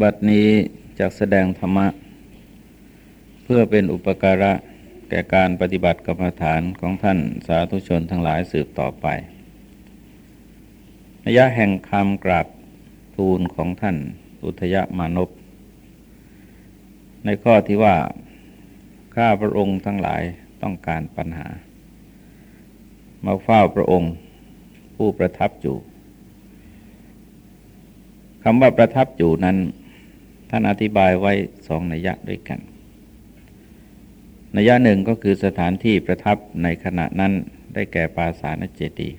บัดนี้จากแสดงธรรมะ เพื่อเป็นอุปการะแก่การปฏิบัติกรรมฐานของท่านสาธุชนทั้งหลายสืบต่อไประยะแห่งคำกราบทูลของท่านอุทยมานพในข้อที่ว่า ข้าพระองค์ทั้งหลายต้องการปัญหา มาเฝ้าพระองค์ผู้ประทับอยู่ คำว่าประทับอยู่นั้น ท่านอธิบายไว้สองนัยยะด้วยกัน นัยยะหนึ่งก็คือสถานที่ประทับในขณะนั้นได้แก่ปาสานเจดี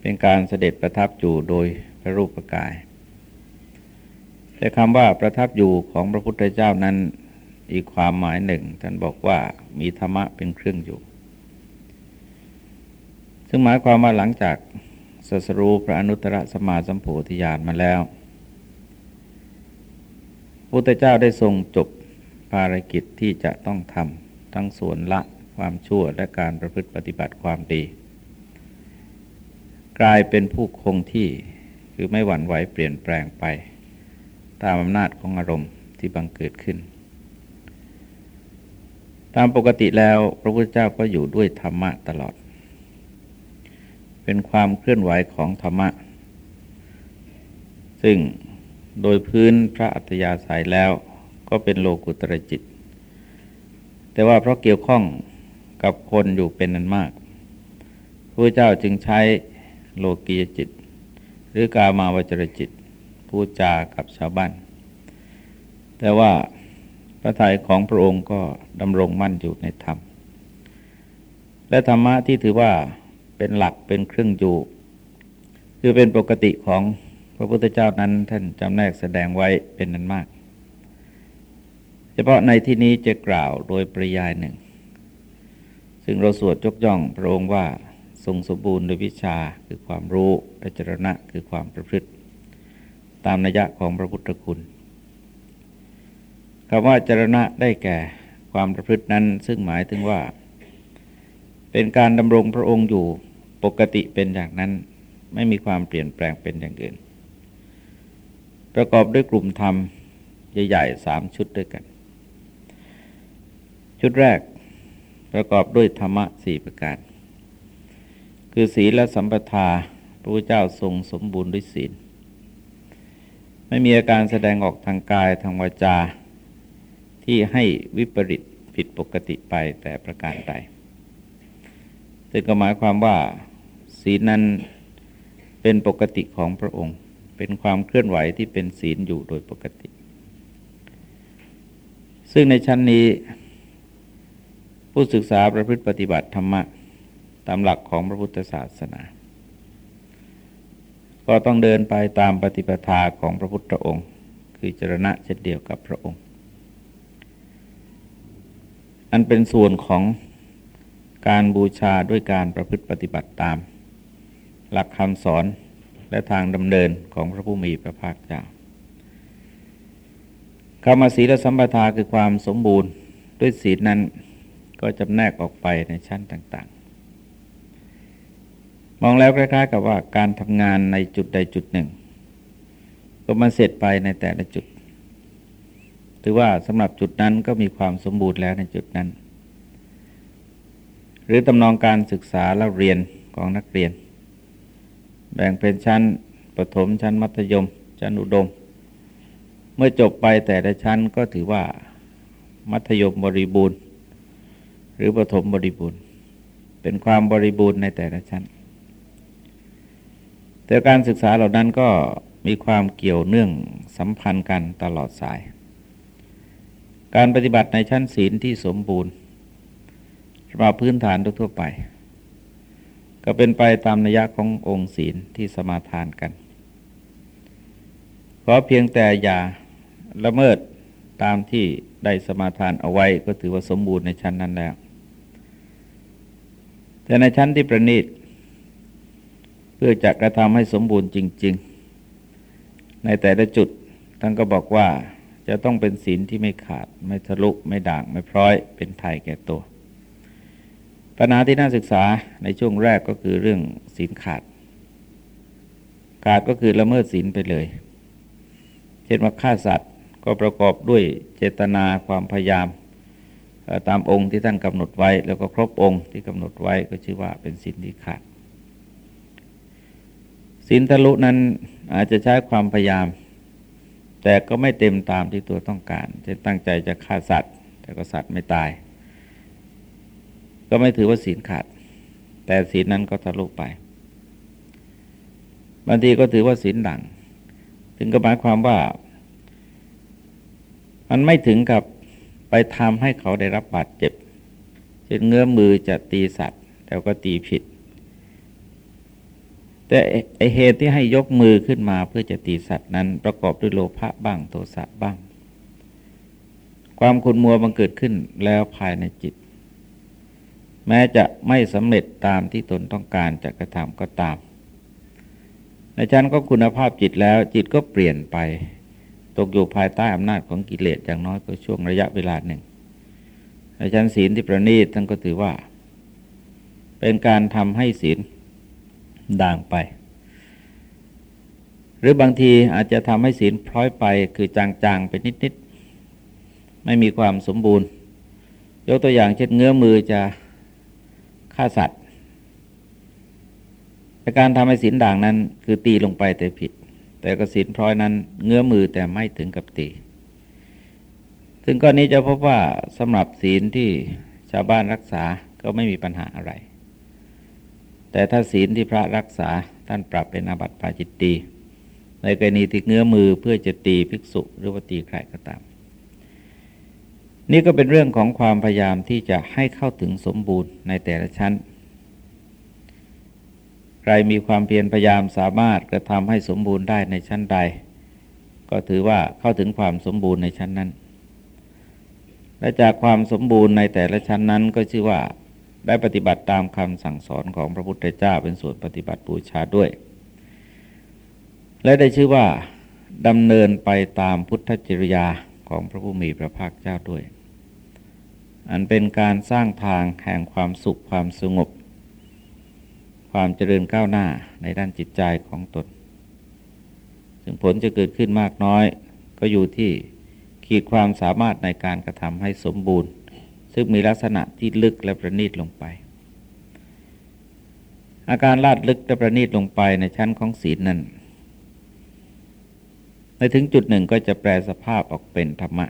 เป็นการเสด็จประทับอยู่โดยพระรูปกาย แต่คำว่าประทับอยู่ของพระพุทธเจ้านั้นอีกความหมายหนึ่ง ท่านบอกว่ามีธรรมะเป็นเครื่องอยู่ ซึ่งหมายความว่าหลังจาก สัสรูพระอนุตตรสมาสัมโพธิญาณมาแล้วพระพุทธเจ้าได้ทรงจบภารกิจที่จะต้องทำทั้งส่วนละความชั่วและการประพฤติปฏิบัติความดี กลายเป็นผู้คงที่คือไม่หวั่นไหวเปลี่ยนแปลงไป ตามอำนาจของอารมณ์ที่บังเกิดขึ้น ตามปกติแล้วพระพุทธเจ้าก็อยู่ด้วยธรรมะตลอด เป็นความเคลื่อนไหวของธรรมะ ซึ่งโดยพื้นพระอัตยาศัยแล้วก็เป็นโลกุตรจิต แต่ว่าเพราะเกี่ยวข้องกับคนอยู่เป็นนันมากพระเจ้าจึงใช้โลกียจิต หรือกามาวจรจิตพูดจากับชาวบ้าน แต่ว่าพระทัยของพระองค์ก็ดำรงมั่นอยู่ในธรรม และธรรมะที่ถือว่า เป็นหลักเป็นเครื่องอยู่คือเป็นปกติของพระพุทธเจ้านั้นท่านจำแนกแสดงไว้เป็นนั้นมาก เฉพาะในที่นี้จะกล่าวโดยปริยายหนึ่ง ซึ่งเราสวดยกย่องพระองค์ว่าทรงสมบูรณ์โดยวิชาคือความรู้และจรณะคือความประพฤติ ตามนัยยะของพระพุทธคุณคำว่าจรณะได้แก่ความประพฤตินั้นซึ่งหมายถึงว่า เป็นการดำรงพระองค์อยู่ปกติเป็นอย่างนั้น ไม่มีความเปลี่ยนแปลงเป็นอย่างอื่น ประกอบด้วยกลุ่มธรรมใหญ่ๆสามชุดด้วยกัน ชุดแรกประกอบด้วยธรรมะสี่ประการ คือศีลและสัมปทาพระพุทธเจ้าทรงสมบูรณ์ด้วยศีล ไม่มีอาการแสดงออกทางกายทางวาจา ที่ให้วิปริตผิดปกติไปแต่ประการใด ซึ่งก็หมายความว่าศีลนั้นเป็นปกติของพระองค์ เป็นความเคลื่อนไหวที่เป็นศีลอยู่โดยปกติ ซึ่งในชั้นนี้ผู้ศึกษาประพฤติปฏิบัติธรรมะตามหลักของพระพุทธศาสนา ก็ต้องเดินไปตามปฏิปทาของพระพุทธองค์ คือจรณะเช่นเดียวกับพระองค์ อันเป็นส่วนของ การบูชาด้วยการประพฤติปฏิบัติตาม หลักคำสอนและทางดำเนินของพระผู้มีพระภาคเจ้าคำว่าศีลสัมปทาคือความสมบูรณ์ด้วยศีลนั้นก็จำแนกออกไปในชั้นต่างๆ มองแล้วคล้ายๆกับว่าการทำงานในจุดใดจุดหนึ่ง ก็มาเสร็จไปในแต่ละจุด ถือว่าสำหรับจุดนั้นก็มีความสมบูรณ์แล้วในจุดนั้น หรือตำนองการศึกษาและเรียนของนักเรียน แบ่งเป็นชั้นประถมชั้นมัธยม ชั้นอุดม เมื่อจบไปแต่ละชั้นก็ถือว่ามัธยมบริบูรณ์ หรือประถมบริบูรณ์ เป็นความบริบูรณ์ในแต่ละชั้น แต่การศึกษาเหล่านั้นก็มีความเกี่ยวเนื่องสัมพันธ์กันตลอดสาย การปฏิบัติในชั้นศีลที่สมบูรณ์ มาพื้นฐานทั่วไป ก็เป็นไปตามนัยะขององค์ศีลที่สมาทานกัน ขอเพียงแต่อย่าละเมิดตามที่ได้สมาทานเอาไว้ก็ถือว่าสมบูรณ์ในชั้นนั้นแล้ว แต่ในชั้นที่ประณีตเพื่อจะกระทำให้สมบูรณ์จริง ๆ ในแต่ละจุดท่านก็บอกว่าจะต้องเป็นศีลที่ไม่ขาด ไม่ทะลุ ไม่ด่าง ไม่พร้อย เป็นไทยแก่ตัว ปัญหาที่น่าศึกษาในช่วงแรกก็คือเรื่องศีลขาด ขาดก็คือละเมิดศีลไปเลย เช่นว่าฆ่าสัตว์ก็ประกอบด้วยเจตนาความพยายาม ตามองค์ที่ท่านกำหนดไว้ แล้วก็ครบองค์ที่กำหนดไว้ก็ชื่อว่าเป็นศีลที่ขาดศีลทะลุนั้นอาจจะใช้ความพยายาม แต่ก็ไม่เต็มตามที่ตัวต้องการจะตั้งใจจะฆ่าสัตว์ แต่ก็สัตว์ไม่ตาย ก็ไม่ถือว่าศีลขาด แต่ศีลนั้นก็ทะลุไป บางทีก็ถือว่าศีลดัง ถึงก็หมายความว่า มันไม่ถึงกับไปทำให้เขาได้รับบาดเจ็บเช่นเงื้อมือจะตีสัตว์แต่ก็ตีผิด แต่ไอเหตุที่ให้ยกมือขึ้นมาเพื่อจะตีสัตว์นั้น ประกอบด้วยโลภะบ้างโทสะบ้าง ความขุนมัวบังเกิดขึ้นแล้วภายในจิต แม้จะไม่สำเร็จตามที่ตนต้องการจะกระทำก็ตาม ในชั้นก็คุณภาพจิตแล้วจิตก็เปลี่ยนไป ตกอยู่ภายใต้อำนาจของกิเลสอย่างน้อยก็ช่วงระยะเวลาหนึ่ง ในชั้นศีลที่ประณีตท่านก็ถือว่า เป็นการทำให้ศีลด่างไป หรือบางทีอาจจะทำให้ศีลพลอยไปคือจางๆไปนิดๆไม่มีความสมบูรณ์ ยกตัวอย่างเช่นเงื้อมือจะ ฆ่าสัตว์ แต่การทำให้ศีลด่างนั้น คือตีลงไปแต่ผิด แต่กศีลพร้อยนั้นเงื้อมือแต่ไม่ถึงกับตี ซึ่งก้อนนี้จะพบว่าสำหรับศีลที่ชาวบ้านรักษาก็ไม่มีปัญหาอะไร แต่ถ้าศีลที่พระรักษาท่านปรับเป็นอาบัติปาจิตตีในกรณีที่เงื้อมือเพื่อจะตีภิกษุหรือว่าตีใครก็ตาม นี่ก็เป็นเรื่องของความพยายามที่จะให้เข้าถึงสมบูรณ์ในแต่ละชั้น ใครมีความเพียรพยายามสามารถกระทำให้สมบูรณ์ได้ในชั้นใด ก็ถือว่าเข้าถึงความสมบูรณ์ในชั้นนั้น และจากความสมบูรณ์ในแต่ละชั้นนั้นก็ชื่อว่าได้ปฏิบัติตามคำสั่งสอนของพระพุทธเจ้าเป็นส่วนปฏิบัติบูชาด้วย และได้ชื่อว่าดำเนินไปตามพุทธจริยาของพระผู้มีพระภาคเจ้าด้วย อันเป็นการสร้างทางแห่งความสุขความสงบ ความเจริญก้าวหน้าในด้านจิตใจของตน ซึ่งผลจะเกิดขึ้นมากน้อย ก็อยู่ที่ขีดความสามารถในการกระทำให้สมบูรณ์ ซึ่งมีลักษณะที่ลึกและประณีตลงไป อาการลาดลึกและประณีตลงไปในชั้นของศีลนั้นในถึงจุดหนึ่งก็จะแปลสภาพออกเป็นธรรมะ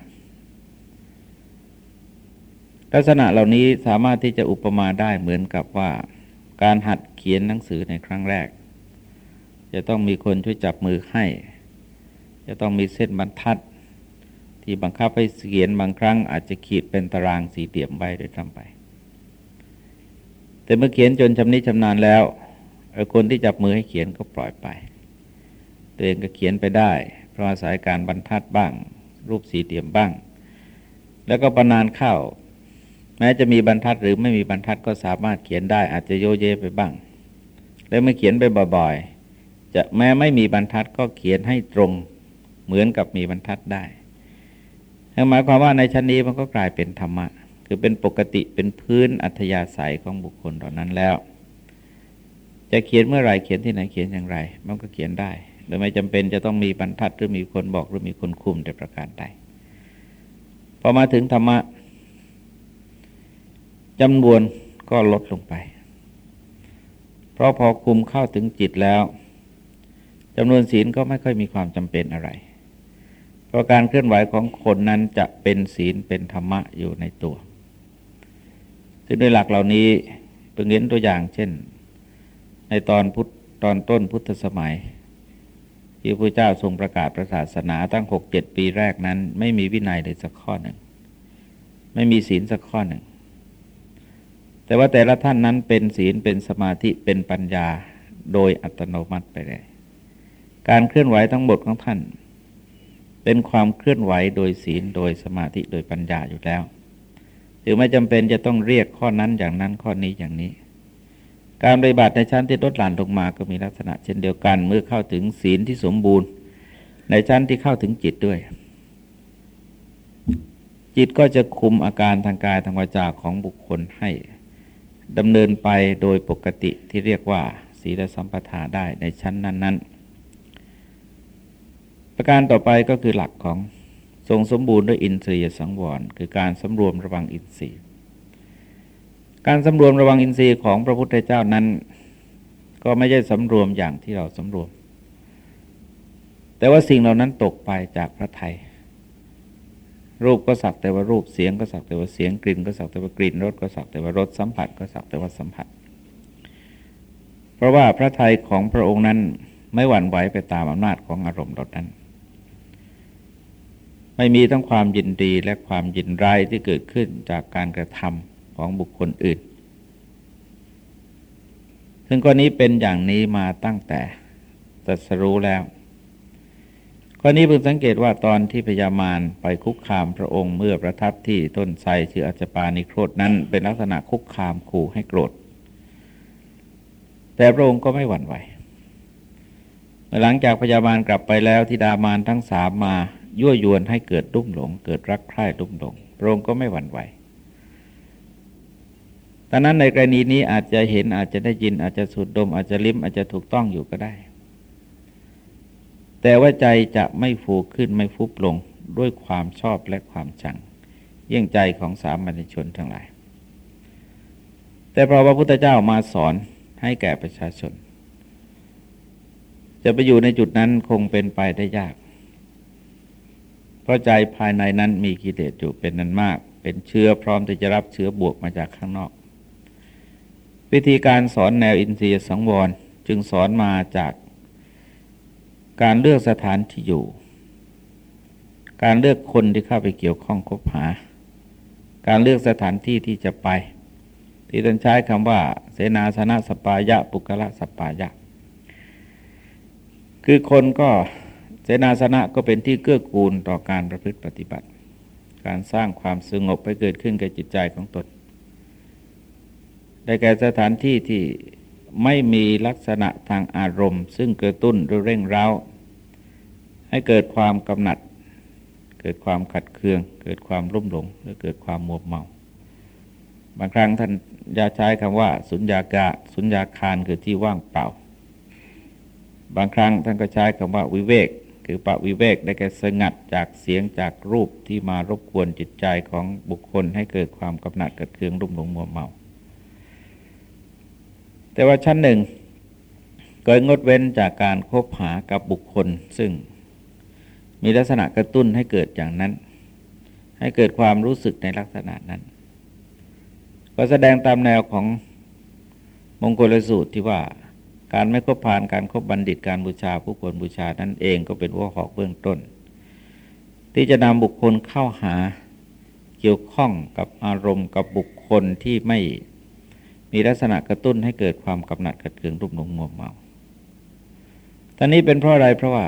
ลักษณะเหล่านี้สามารถที่จะอุปมาได้เหมือนกับว่า การหัดเขียนหนังสือในครั้งแรก จะต้องมีคนช่วยจับมือให้ จะต้องมีเส้นบรรทัด ที่บังคับให้เขียนบางครั้ง อาจจะขีดเป็นตารางสีเดี่ยมใบโดยทำไป แต่เมื่อเขียนจนชำนิชำนาญแล้วคนที่จับมือให้เขียนก็ปล่อยไป ตัวเองก็เขียนไปได้ เพราะอาศัยการบรรทัดบ้าง รูปสีเดี่ยมบ้าง แล้วก็ประนานเข้า แม้จะมีบรรทัดหรือไม่มีบรรทัดก็สามารถเขียนได้อาจจะโยเยไปบ้าง แล้วเมื่อเขียนไปบ่อยๆ จะแม้ไม่มีบรรทัดก็เขียนให้ตรงเหมือนกับมีบรรทัดได้หมายความว่าในชั้นนี้มันก็กลายเป็นธรรมะ คือเป็นปกติเป็นพื้นอัธยาศัยของบุคคลเหล่านั้นแล้ว จะเขียนเมื่อไรเขียนที่ไหนเขียนอย่างไร มันก็เขียนได้โดยไม่จำเป็นจะต้องมีบรรทัดหรือมีคนบอกหรือมีคนคุมแต่ประการใดพอมาถึงธรรมะ จำนวนก็ลดลงไป เพราะพอคุมเข้าถึงจิตแล้วจำนวนศีลก็ไม่ค่อยมีความจำเป็นอะไร เพราะการเคลื่อนไหวของคนนั้นจะเป็นศีลเป็นธรรมะอยู่ในตัวซึ่งโดยหลักเหล่านี้เพิ่งเห็นตัวอย่างเช่น ในตอนพุทธตอนต้นพุทธสมัย ที่พระเจ้าทรงประกาศประศาสนาตั้งหกเจ็ดปีแรกนั้น ไม่มีวินัยเลยสักข้อหนึ่ง ไม่มีศีลสักข้อหนึ่ง แต่ว่าแต่ละท่านนั้นเป็นศีลเป็นสมาธิเป็นปัญญาโดยอัตโนมัติไปเลยการเคลื่อนไหวทั้งหมดของท่าน เป็นความเคลื่อนไหวโดยศีลโดยสมาธิโดยปัญญาอยู่แล้วถึงไม่จำเป็นจะต้องเรียกข้อนั้นอย่างนั้นข้อนี้อย่างนี้ การปฏิบัติในชั้นที่ลดหลั่นลงมาก็มีลักษณะเช่นเดียวกัน เมื่อเข้าถึงศีลที่สมบูรณ์ ในชั้นที่เข้าถึงจิตด้วย จิตก็จะคุมอาการทางกายทางวาจาของบุคคลให้ ดำเนินไปโดยปกติที่เรียกว่า ศีลสัมปทาได้ในชั้นนั้นประการต่อไปก็คือหลักของทรงสมบูรณ์ด้วยอินทรียสังวร คือการสำรวมระวังอินทรีย์ การสำรวมระวังอินทรีย์ของพระพุทธเจ้านั้น ก็ไม่ใช่สำรวมอย่างที่เราสำรวม แต่ว่าสิ่งเหล่านั้นตกไปจากพระไทย รูปก็สักแต่ว่ารูปเสียงก็สักแต่ว่าเสียงกลิ่นก็สักแต่ว่ากลิ่นรสก็สักแต่ว่ารสสัมผัสก็สักแต่ว่าสัมผัส เพราะว่าพระไทยของพระองค์นั้นไม่หวั่นไหวไปตามอำนาจของอารมณ์เหล่านั้น ไม่มีทั้งความยินดีและความยินร้ายที่เกิดขึ้นจากการกระทำของบุคคลอื่น ซึ่งกรณีเป็นอย่างนี้มาตั้งแต่ตรัสรู้แล้ว ข้อนี้เพิ่งสังเกตว่าตอนที่พญามารไปคุกคามพระองค์เมื่อประทับที่ต้นไทรชื่ออัจปานิโครดนั้นเป็นลักษณะคุกคามขู่ให้โกรธ แต่พระองค์ก็ไม่หวั่นไหวหลังจากพญามารกลับไปแล้วที่ดามารทั้งสามมายั่วยวนให้เกิดรุ่มหลง เกิดรักใคร่รุ่มหลงพระองค์ก็ไม่หวั่นไหวตอนนั้นในกรณีนี้อาจจะเห็นอาจจะได้ยินอาจจะสูดดมอาจจะลิ้มอาจจะถูกต้องอยู่ก็ได้ แต่ว่าใจจะไม่ฟูขึ้นไม่ฟุบลงด้วยความชอบและความชัง เยี่ยงใจของสามัญชนทั้งหลาย แต่พอพระพุทธเจ้ามาสอนให้แก่ประชาชน จะไปอยู่ในจุดนั้นคงเป็นไปได้ยาก เพราะใจภายในนั้นมีกิเลสอยู่เป็นนั้นมาก เป็นเชื้อพร้อมที่จะรับเชื้อบวกมาจากข้างนอก วิธีการสอนแนวอินทรียสังวรจึงสอนมาจาก การเลือกสถานที่อยู่ การเลือกคนที่เข้าไปเกี่ยวข้องคบหา การเลือกสถานที่ที่จะไป ที่ท่านใช้คำว่า เสนาสนะสปายะ ปุกละสปายะ คือคนก็เสนาสนะก็เป็นที่เกื้อกูลต่อการประพฤติปฏิบัติ การสร้างความสงบไปเกิดขึ้นแกับจิตใจของตนได้แก่สถานที่ที่ ไม่มีลักษณะทางอารมณ์ ซึ่งกระตุ้นหรือเร่งเร้า ให้เกิดความกำหนัด เกิดความขัดเคือง เกิดความรุ่มหลง หรือเกิดความมัวเมา บางครั้งท่านยาใช้คำว่า สุญญากะสุญญาคารคือที่ว่างเปล่า บางครั้งท่านก็ใช้คำว่าวิเวก คือปะวิเวกได้แก่สงัดจากเสียงจากรูปที่มารบกวนจิตใจของบุคคล ให้เกิดความกำหนัดกัดเคืองรุ่มหลงมัวเมา แต่ว่าชั้นหนึ่งก็งดเว้นจากการคบหากับบุคคล ซึ่งมีลักษณะกระตุ้นให้เกิดอย่างนั้น ให้เกิดความรู้สึกในลักษณะนั้น ก็แสดงตามแนวของมงคลสูตรที่ว่าการไม่คบพานการครบบัณฑิตการบูชาผู้ควรบูชานั่นเองก็เป็นว่าหอกเบื้องต้น ที่จะนำบุคคลเข้าหาเกี่ยวข้องกับอารมณ์กับบุคคลที่ไม่ มีลักษณะกระตุ้นให้เกิดความกำหนัดกระเทืองรุ่มหลงมัวเมาตอนนี้เป็นเพราะอะไรเพราะว่า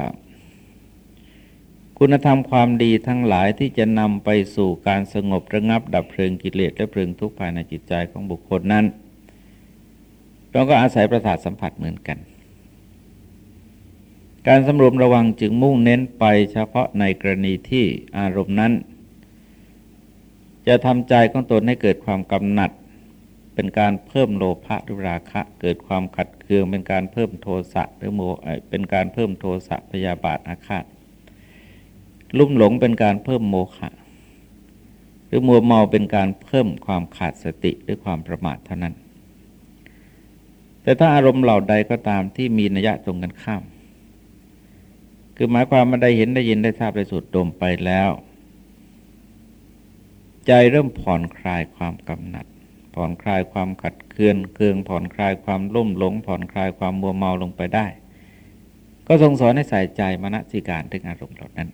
คุณธรรมความดีทั้งหลายที่จะนำไปสู่การสงบระงับดับเพลิงกิเลสและเพลิงทุกข์ภายในจิตใจของบุคคลนั้นเราก็อาศัยประสาทสัมผัสเหมือนกัน การสำรวมระวังจึงมุ่งเน้นไปเฉพาะในกรณีที่อารมณ์นั้น จะทำใจของตนให้เกิดความกำหนัด เป็นการเพิ่มโลภะหรือราคะ เกิดความขัดเคือง เป็นการเพิ่มโทสะหรือโมเป็นการเพิ่มโทสะพยาบาทอาฆาตลุ่มหลงเป็นการเพิ่มโมฆะหรือมัวเมาเป็นการเพิ่มความขาดสติหรือความประมาทเท่านั้น แต่ถ้าอารมณ์เหล่าใดก็ตามที่มีนัยยะตรงกันข้าม คือหมายความมาได้เห็นได้ยินได้ทราบได้สูดดมไปแล้ว ใจเริ่มผ่อนคลายความกำหนัด ผ่อนคลายความขัดเคืองเคืองผ่อนคลายความลุ่มหลง ผ่อนคลายความมัวเมาลงไปได้ ก็ทรงสอนให้ใส่ใจมณสิการถึงอารมณ์เหล่านั้น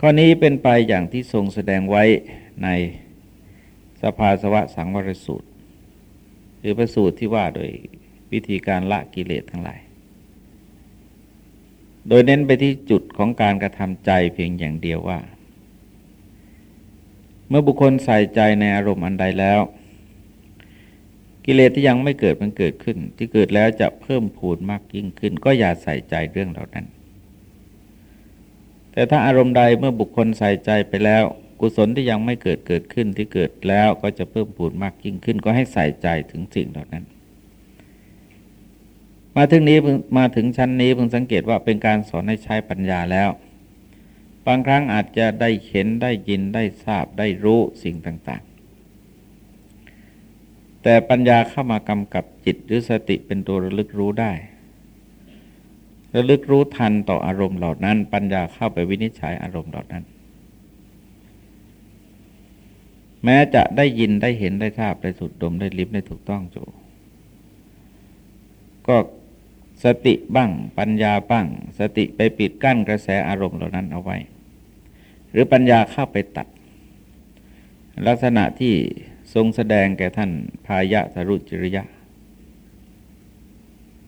ข้อนี้เป็นไปอย่างที่ทรงแสดงไว้ในสภาสวะสังวรสูตรคือพระสูตรที่ว่าโดยวิธีการละกิเลสทั้งหลาย โดยเน้นไปที่จุดของการกระทำใจเพียงอย่างเดียวว่า เมื่อบุคคลใส่ใจในอารมณ์อันใดแล้ว กิเลสที่ยังไม่เกิดมันเกิดขึ้น ที่เกิดแล้วจะเพิ่มพูนมากยิ่งขึ้น ก็อย่าใส่ใจเรื่องเหล่านั้น แต่ถ้าอารมณ์ใดเมื่อบุคคลใส่ใจไปแล้ว กุศลที่ยังไม่เกิดเกิดขึ้นที่เกิดแล้วก็จะเพิ่มพูนมากยิ่งขึ้น ก็ให้ใส่ใจถึงสิ่งเหล่านั้น มาถึงนี้มาถึงชั้นนี้เพิ่งสังเกตว่าเป็นการสอนให้ใช้ปัญญาแล้วางครั้งอาจจะได้เห็นได้ยินได้ทราบได้รู้สิ่งต่าง ๆ แต่ปัญญาเข้ามากำกับจิตหรือสติเป็นตัวระลึกรู้ได้ ระลึกรู้ทันต่ออารมณ์เหล่านั้น ปัญญาเข้าไปวินิจฉัยอารมณ์เหล่านั้น แม้จะได้ยินได้เห็นได้ทราบได้สุดดมได้ลิ้มได้ถูกต้องจูก็สติบ้างปัญญาบ้าง สติไปปิดกั้นกระแสอารมณ์เหล่านั้นเอาไว้ หรือปัญญาเข้าไปตัด ลักษณะที่ทรงแสดงแก่ท่านพายะสรุจิริยะ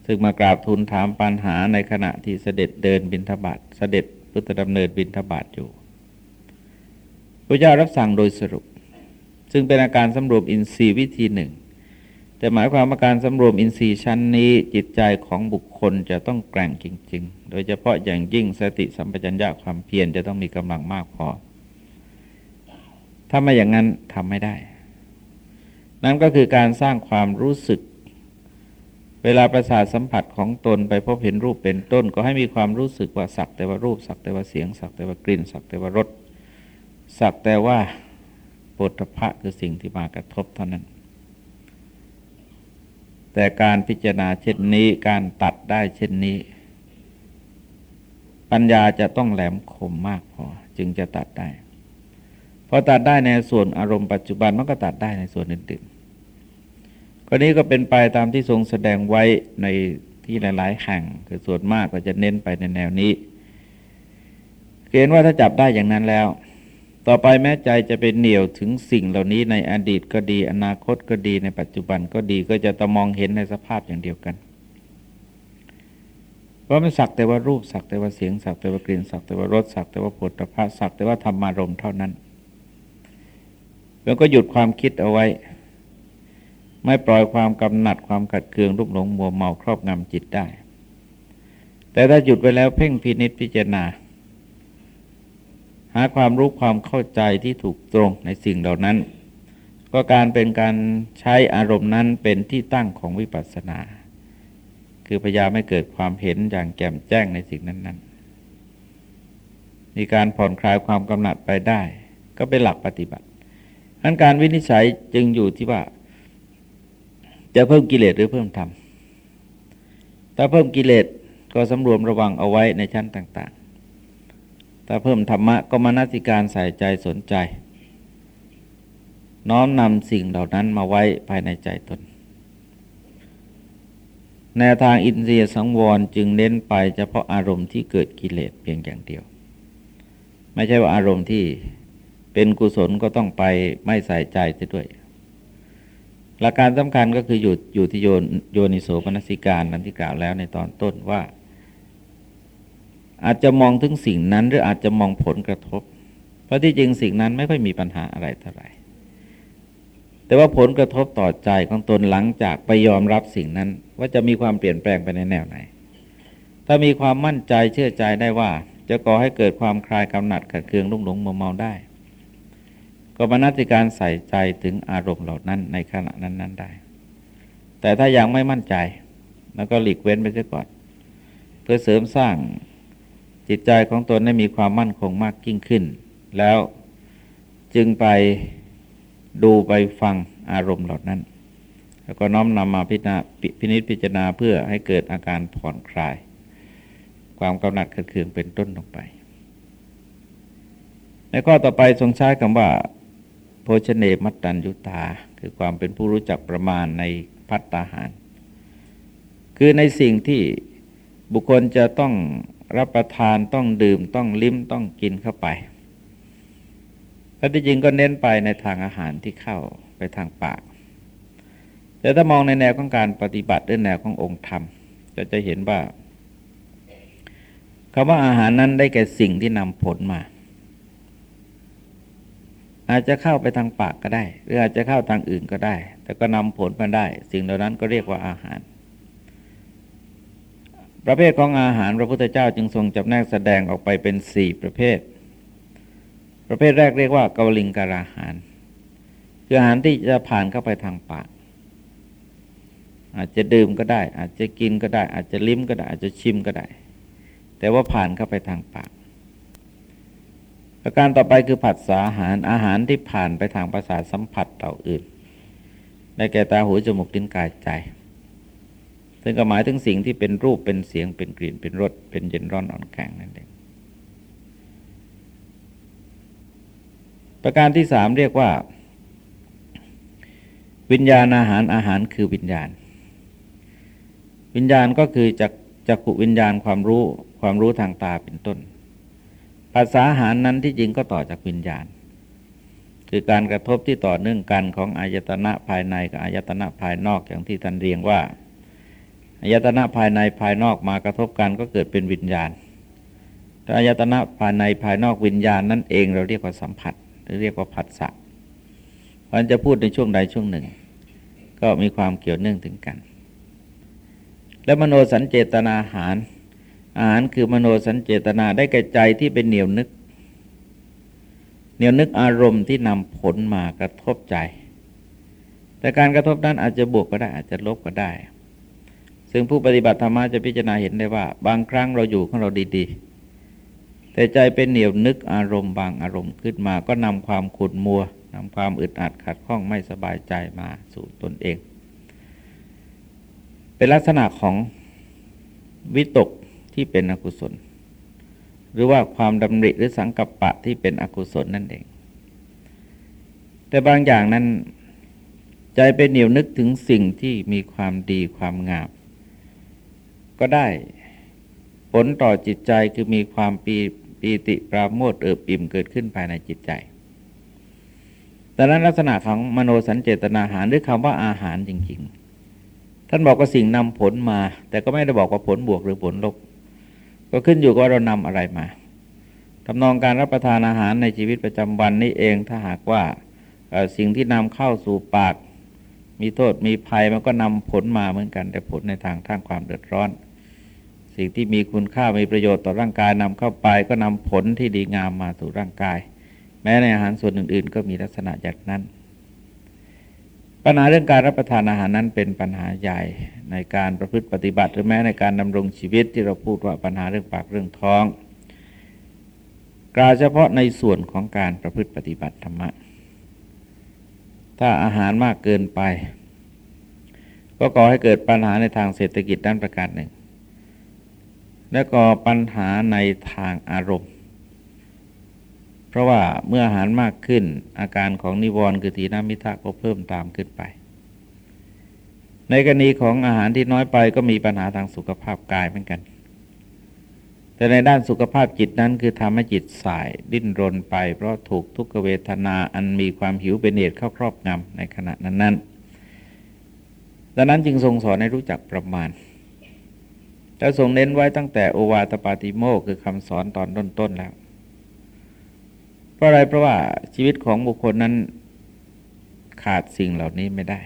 ซึ่งมากราบทูลถามปัญหาในขณะที่เสด็จเดินบินทบาทเสด็จพุทธดำเนินบินทบาทอยู่พระเจ้ารับสั่งโดยสรุป ซึ่งเป็นอาการสำรวมอินทรีย์วิธีหนึ่ง แต่หมายความว่าการสำรวมอินทรีย์ชั้นนี้จิตใจของบุคคลจะต้องแกร่งจริง ๆ โดยเฉพาะอย่างยิ่งสติสัมปชัญญะความเพียรจะต้องมีกำลังมากพอ ถ้าไม่อย่างนั้นทำไม่ได้ นั่นก็คือการสร้างความรู้สึก เวลาประสาทสัมผัสของตนไปพบเห็นรูปเป็นต้น ก็ให้มีความรู้สึกว่าสักแต่ว่ารูป สักแต่ว่าเสียง สักแต่ว่ากลิ่น สักแต่ว่ารสสักแต่ว่าปุถะคือสิ่งที่มากระทบเท่านั้น แต่การพิจารณาเช่นนี้การตัดได้เช่นนี้ ปัญญาจะต้องแหลมคมมากพอจึงจะตัดได้พอตัดได้ในส่วนอารมณ์ปัจจุบันมันก็ตัดได้ในส่วนอื่นๆก็นี้ก็เป็นไปตามที่ทรงแสดงไว้ในที่หลาย ๆ แห่งคือส่วนมากก็จะเน้นไปในแนวนี้เห็นว่าถ้าจับได้อย่างนั้นแล้ว ต่อไปแม้ใจจะเป็นเหนี่ยวถึงสิ่งเหล่านี้ในอดีตก็ดี อนาคตก็ดีในปัจจุบันก็ดีก็จะตมองเห็นในสภาพอย่างเดียวกันเพราะไม่สักแต่ว่ารูปสักแต่ว่าเสียงสักแต่ว่ากลิ่นสักแต่ว่ารสสักแต่ว่าผลพระสักแต่ว่าธรรมารมเท่านั้นแล้วก็หยุดความคิดเอาไว้ ไม่ปล่อยความกำหนัดความขัดเคืองรูปหลงมัวเมาครอบงำจิตได้ แต่ถ้าหยุดไว้แล้วเพ่งพินิษพิจารณา หาความรู้ความเข้าใจที่ถูกตรงในสิ่งเหล่านั้น ก็การเป็นการใช้อารมณ์นั้นเป็นที่ตั้งของวิปัสสนา คือพยายามไม่เกิดความเห็นอย่างแจ่มแจ้งในสิ่งนั้น ๆ มีการผ่อนคลายความกำหนัดไปได้ ก็เป็นหลักปฏิบัติอันการวินิจฉัยจึงอยู่ที่ว่า จะเพิ่มกิเลสหรือเพิ่มธรรมถ้าเพิ่มกิเลสก็สำรวมระวังเอาไว้ในชั้นต่าง ถ้าเพิ่มธรรมะก็มานาติการใส่ใจสนใจ น้อมนำสิ่งเหล่านั้นมาไว้ภายในใจตน แนวทางอินทรียสังวรจึงเน้นไปเฉพาะอารมณ์ที่เกิดกิเลสเพียงอย่างเดียว ไม่ใช่ว่าอารมณ์ที่เป็นกุศลก็ต้องไปไม่ใส่ใจเสียด้วย หลักการสำคัญก็คืออยู่อยู่ที่โยนโยนิโสปนสิการนั้นที่กล่าวแล้วในตอนต้นว่า อาจจะมองถึงสิ่งนั้น หรืออาจจะมองผลกระทบ เพราะที่จริงสิ่งนั้นไม่ค่อยมีปัญหาอะไรเท่าไหร่ แต่ว่าผลกระทบต่อใจของตนหลังจากไปยอมรับสิ่งนั้น ว่าจะมีความเปลี่ยนแปลงไปในแนวไหน ถ้ามีความมั่นใจเชื่อใจได้ว่า จะก่อให้เกิดความคลายกำหนัดขัดเคืองลุ่มหลงมัวเมาได้ ก็มานัติการใส่ใจถึงอารมณ์เหล่านั้นในขณะนั้นๆได้ แต่ถ้ายังไม่มั่นใจ แล้วก็หลีกเว้นไปเสียก่อน เพื่อเสริมสร้าง จิตใจของตนได้มีความมั่นคงมากยิ่งขึ้น แล้วจึงไปดูไปฟังอารมณ์เหล่านั้น แล้วก็น้อมนำมาพิจารณาพินิจพิจารณาเพื่อให้เกิดอาการผ่อนคลาย ความกำหนัดขัดเคืองเป็นต้นลงไป ในข้อต่อไปทรงใช้คำว่า โภชเนมัตตัญยุตา คือความเป็นผู้รู้จักประมาณในพัตตาหาร คือในสิ่งที่บุคคลจะต้อง รับประทานต้องดื่มต้องลิ้มต้องกินเข้าไปถ้าที่จริงก็เน้นไปในทางอาหารที่เข้าไปทางปาก แต่ถ้ามองในแนวของการปฏิบัติด้วยแนวขององค์ธรรมก็จะเห็นว่าคำว่าอาหารนั้นได้แก่สิ่งที่นำผลมา อาจจะเข้าไปทางปากก็ได้ หรืออาจจะเข้าทางอื่นก็ได้ แต่ก็นำผลมาได้ สิ่งเหล่านั้นก็เรียกว่าอาหาร ประเภทของอาหารพระพุทธเจ้าจึงทรงจำแนกแสดงออกไปเป็นสี่ประเภท ประเภทแรกเรียกว่าเกาลิงการอาหาร คืออาหารที่จะผ่านเข้าไปทางปาก อาจจะดื่มก็ได้ อาจจะกินก็ได้ อาจจะลิ้มก็ได้ อาจจะชิมก็ได้ แต่ว่าผ่านเข้าไปทางปาก ประการต่อไปคือผัสสะอาหารอาหารที่ผ่านไปทางประสาทสัมผัสต่าอื่น ได้แก่ตาหูจมูกลิ้นกายใจ ซึ่งก็หมายถึงสิ่งที่เป็นรูปเป็นเสียงเป็นกลิ่นเป็นรสเป็นเย็นร้อนอ่อนแข็งนั่นเองประการที่สามเรียกว่า วิญญาณอาหารอาหารคือวิญญาณ วิญญาณก็คือจักจักขุวิญญาณความรู้ความรู้ทางตาเป็นต้น ภาษาอาหารนั้นที่จริงก็ต่อจากวิญญาณ คือการกระทบที่ต่อเนื่องกันของอายตนะภายในกับอายตนะภายนอกอย่างที่ท่านเรียงว่า อายตนะภายในภายนอกมากระทบกันก็เกิดเป็นวิญญาณแต่อายตนะภายในภายนอกวิญญาณนั่นเองเราเรียกว่าสัมผัส หรือเรียกว่าผัสสะมันจะพูดในช่วงใดช่วงหนึ่ง ก็มีความเกี่ยวเนื่องถึงกัน และมโนสัญเจตนาอาหาร อาหารคือมโนสัญเจตนาได้แก่ใจที่เป็นเหนียวนึก เหนียวนึกอารมณ์ที่นำผลมากระทบใจ แต่การกระทบนั้นอาจจะบวกก็ได้อาจจะลบก็ได้ ซึ่งผู้ปฏิบัติธรรมะจะพิจารณาเห็นได้ว่า บางครั้งเราอยู่ของเราดีๆ แต่ใจเป็นเหนียวนึกอารมณ์บางอารมณ์ขึ้นมาก็นำความขุดมัวนำความอึดอัดขัดข้องไม่สบายใจมาสู่ตนเอง เป็นลักษณะของวิตกที่เป็นอกุศล หรือว่าความดำริหรือสังกัปปะที่เป็นอกุศลนั่นเอง แต่บางอย่างนั้น ใจเป็นเหนียวนึกถึงสิ่งที่มีความดีความงาม ก็ได้ ผลต่อจิตใจคือมีความปีปีติปราโมทเอิบอิ่มเกิดขึ้นภายในจิตใจแต่นั้นลักษณะของมโนสัญเจตนาหารหรือคำว่าอาหารจริง ๆ ท่านบอกว่าสิ่งนำผลมา แต่ก็ไม่ได้บอกว่าผลบวกหรือผลลบ ก็ขึ้นอยู่กับเรานำอะไรมาทำนองการรับประทานอาหารในชีวิตประจำวันนี้เองถ้าหากว่าสิ่งที่นำเข้าสู่ปาก มีโทษมีภัยมันก็นำผลมาเหมือนกัน แต่ผลในทางท่างความเดือดร้อน สิ่งที่มีคุณค่ามีประโยชน์ต่อร่างกายนำเข้าไปก็นำผลที่ดีงามมาสู่ร่างกาย แม้ในอาหารส่วนอื่น ๆ ก็มีลักษณะอย่างนั้น ปัญหาเรื่องการรับประทานอาหารนั้นเป็นปัญหาใหญ่ในการประพฤติปฏิบัติหรือแม้ในการดำรงชีวิตที่เราพูดว่าปัญหาเรื่องปากเรื่องท้องกล่าวเฉพาะในส่วนของการประพฤติปฏิบัติธรรมะ ถ้าอาหารมากเกินไป ก็ก่อให้เกิดปัญหาในทางเศรษฐกิจด้านประการหนึ่ง และก็ปัญหาในทางอารมณ์ เพราะว่าเมื่ออาหารมากขึ้น อาการของนิวรณ์คือทีนามิทะก็เพิ่มตามขึ้นไป ในกรณีของอาหารที่น้อยไปก็มีปัญหาทางสุขภาพกายเหมือนกัน แต่ในด้านสุขภาพจิตนั้นคือทำให้จิตสายดิ้นรนไป เพราะถูกทุกขเวทนาอันมีความหิวเป็นเหตุเข้าครอบงำในขณะนั้นๆดังนั้นจึงทรงสอนให้รู้จักประมาณ แล้วทรงเน้นไว้ตั้งแต่โอวาตปาติโมคือคำสอนตอนต้นๆแล้ว เพราะอะไรเพราะว่าชีวิตของบุคคลนั้นขาดสิ่งเหล่านี้ไม่ได้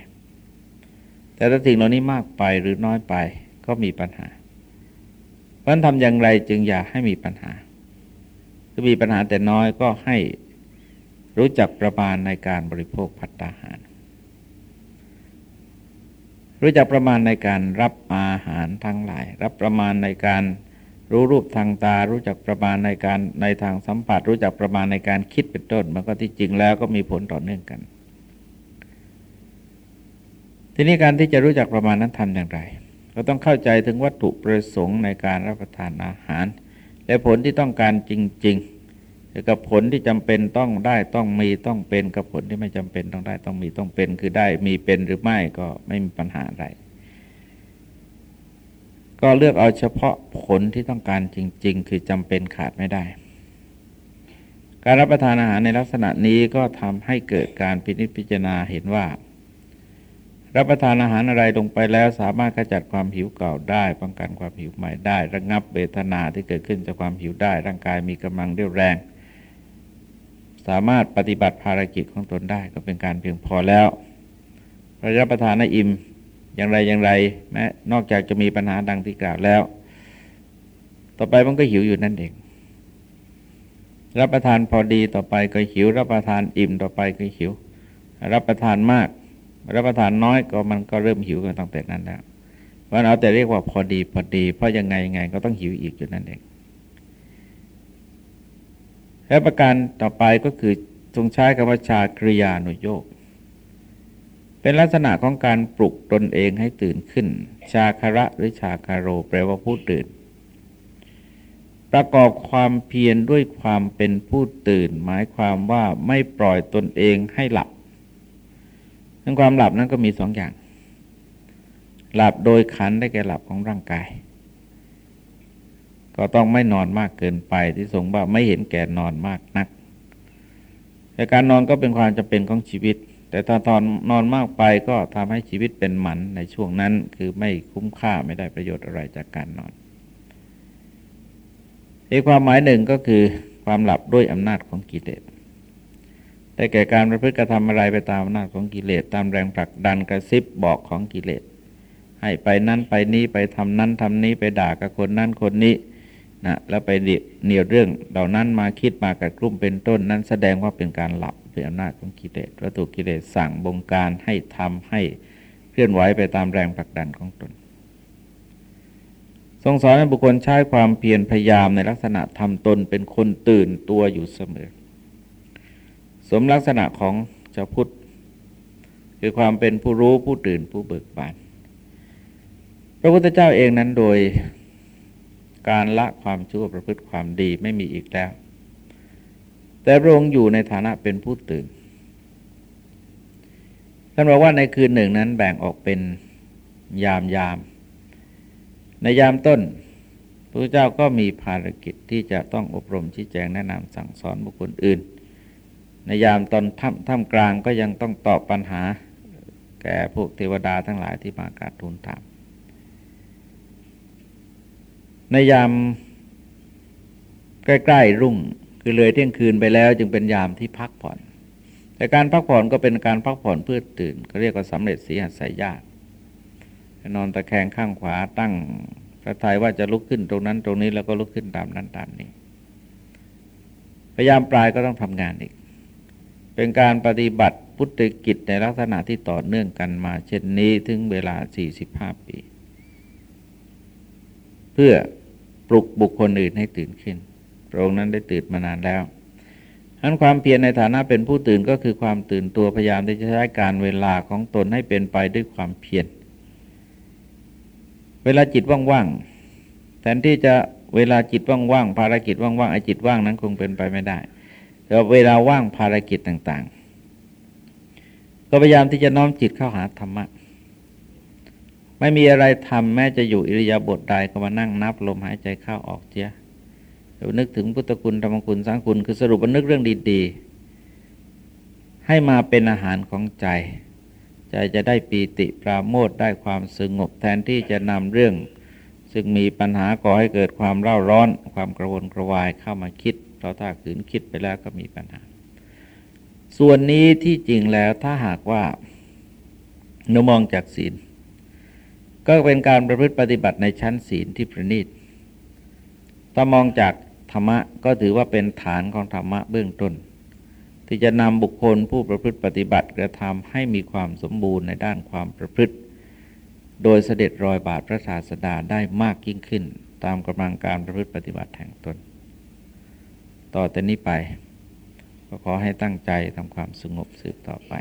แต่ถ้าสิ่งเหล่านี้มากไปหรือน้อยไปก็มีปัญหา เพราะนั้นทำอย่างไรจึงอย่าให้มีปัญหาถ้ามีปัญหาแต่น้อยก็ให้รู้จักประมาณในการบริโภคพัตตาหาร รู้จักประมาณในการรับอาหารทั้งหลาย รับประมาณในการรู้รูปทางตา รู้จักประมาณในการในทางสัมผัส รู้จักประมาณในการคิดเป็นต้น มันก็ที่จริงแล้วก็มีผลต่อเนื่องกัน ทีนี้การที่จะรู้จักประมาณนั้นทำอย่างไรเราต้องเข้าใจถึงวัตถุประสงค์ในการรับประทานอาหาร และผลที่ต้องการจริง ๆ กับผลที่จำเป็นต้องได้ต้องมีต้องเป็นกับผลที่ไม่จำเป็นต้องได้ต้องมีต้องเป็น คือได้มีเป็นหรือไม่ก็ไม่มีปัญหาอะไร ก็เลือกเอาเฉพาะผลที่ต้องการจริง ๆ คือจำเป็นขาดไม่ได้ การรับประทานอาหารในลักษณะนี้ก็ทำให้เกิดการพินิจพิจารณาเห็นว่า รับประทานอาหารอะไรลงไปแล้ว สามารถขจัดความหิวเก่าได้ ป้องกันความหิวใหม่ได้ ระงับเบทนาที่เกิดขึ้นจากความหิวได้ ร่างกายมีกำลังเรียวแรง สามารถปฏิบัติภารกิจของตนได้ก็เป็นการเพียงพอแล้วพระรับประทานอิ่มอย่างไรอย่างไรแม้นอกจากจะมีปัญหาดังที่กล่าวแล้ว ต่อไปมันก็หิวอยู่นั่นเองรับประทานพอดีต่อไปก็หิว รับประทานอิ่มต่อไปก็หิว รับประทานมาก รับประทานน้อยก็มันก็เริ่มหิวกันตั้งแต่นั้นแล้ววันเอาแต่เรียกว่าพอดีพอดี เพราะยังไงยังไงก็ต้องหิวอีกอยู่นั่นเอง และประการต่อไปก็คือทรงใช้คำว่าชากริยานุโยกเป็นลักษณะของการปลุกตนเองให้ตื่นขึ้น ชาคาระหรือชาคาโร แปลว่าผู้ตื่น ประกอบความเพียรด้วยความเป็นผู้ตื่น หมายความว่าไม่ปล่อยตนเองให้หลับซึ่งความหลับนั้นก็มีสองอย่าง หลับโดยขันได้แก่หลับของร่างกาย ก็ต้องไม่นอนมากเกินไปที่ทรงว่าไม่เห็นแก่นอนมากนัก แต่การนอนก็เป็นความจำเป็นของชีวิต แต่ถ้าตอนนอนมากไปก็ทำให้ชีวิตเป็นหมันในช่วงนั้นคือไม่คุ้มค่าไม่ได้ประโยชน์อะไรจากการนอน อีกความหมายหนึ่งก็คือความหลับด้วยอำนาจของกิเลสแต่แก่การประพฤติกระทำอะไรไปตามอำนาจของกิเลสตามแรงผลักดันกระซิบบอกของกิเลสให้ไปนั่นไปนี้ไปทำนั้นทำนี้ไปด่ากับคนนั้นคนนี้ นะแล้วไปเหนี่ยวเรื่องเหล่านั้นมาคิดมากัดกลุ่มเป็นต้นนั้นแสดงว่าเป็นการหลับเป็นอำนาจของกิเลสวัตถุกิเลสสั่งบงการให้ทำให้เคลื่อนไหวไปตามแรงผลักดันของตนทรงสอนให้บุคคลใช้ความเพียรพยายามในลักษณะทำตนเป็นคนตื่นตัวอยู่เสมอ สมลักษณะของชาวพุทธคือความเป็นผู้รู้ผู้ตื่นผู้เบิกบาน พระพุทธเจ้าเองนั้นโดย การละความชั่วประพฤติความดีไม่มีอีกแล้ว แต่พระองค์อยู่ในฐานะเป็นผู้ตื่นท่านบอกว่าในคืนหนึ่งนั้นแบ่งออกเป็นยามยาม ในยามต้นพระเจ้าก็มีภารกิจที่จะต้องอบรมชี้แจงแนะนำสั่งสอนบุคคลอื่น ในยามตอนท่ำท่ำกลางก็ยังต้องตอบปัญหา แก่พวกเทวดาทั้งหลายที่มากราบทูลถาม ในยามใกล้ๆรุ่งคือเลยเที่ยงคืนไปแล้ว จึงเป็นยามที่พักผ่อน แต่การพักผ่อนก็เป็นการพักผ่อนเพื่อตื่นเขาเรียกว่าสำเร็จสีหัสายญาตินอนตะแคงข้างขวาตั้งพระทัยว่าจะลุกขึ้นตรงนั้นตรงนี้แล้วก็ลุกขึ้นตามนั้นตามนี้ พยายามปลายก็ต้องทำงานอีก เป็นการปฏิบัติพุทธกิจในลักษณะที่ต่อเนื่องกันมา เช่นนี้ถึงเวลา 45 ปี เพื่อ ปลุกบุคคลอื่นให้ตื่นขึ้นพระองค์นั้นได้ตื่นมานานแล้วนั้นความเพียรในฐานะเป็นผู้ตื่นก็คือความตื่นตัวพยายามที่จะใช้การเวลาของตนให้เป็นไปด้วยความเพียร เวลาจิตว่างๆแทนที่จะเวลาจิตว่างๆภารกิจว่างๆไอ้จิตว่างนั้นคงเป็นไปไม่ได้แต่เวลาว่างภารกิจต่างๆ ก็พยายามที่จะน้อมจิตเข้าหาธรรมะ ไม่มีอะไรทำแม้จะอยู่อิริยาบถใดก็มานั่งนับลมหายใจเข้าออกเจียเดี๋ยวนึกถึงพุทธคุณธรรมคุณสังคุณคือสรุปว่านึกเรื่องดีๆ ให้มาเป็นอาหารของใจ ใจจะได้ปีติปราโมทได้ความสงบแทนที่จะนำเรื่อง ซึ่งมีปัญหาก่อให้เกิดความเร่าร้อน ความกระวนกระวายเข้ามาคิดเพราะถ้าขืนคิดไปแล้วก็มีปัญหา ส่วนนี้ที่จริงแล้วถ้าหากว่านุมองจากศีล ก็เป็นการประพฤติปฏิบัติในชั้นศีลที่ประณีตถ้ามองจากธรรมะก็ถือว่าเป็นฐานของธรรมะเบื้องต้น ที่จะนำบุคคลผู้ประพฤติปฏิบัติกระทำให้มีความสมบูรณ์ในด้านความประพฤติ โดยเสด็จรอยบาทพระศาสดาได้มากยิ่งขึ้น ตามกำลังการประพฤติปฏิบัติแห่งตน ต่อแต่นี้ไป ก็ขอให้ตั้งใจทำความสงบสืบต่อไป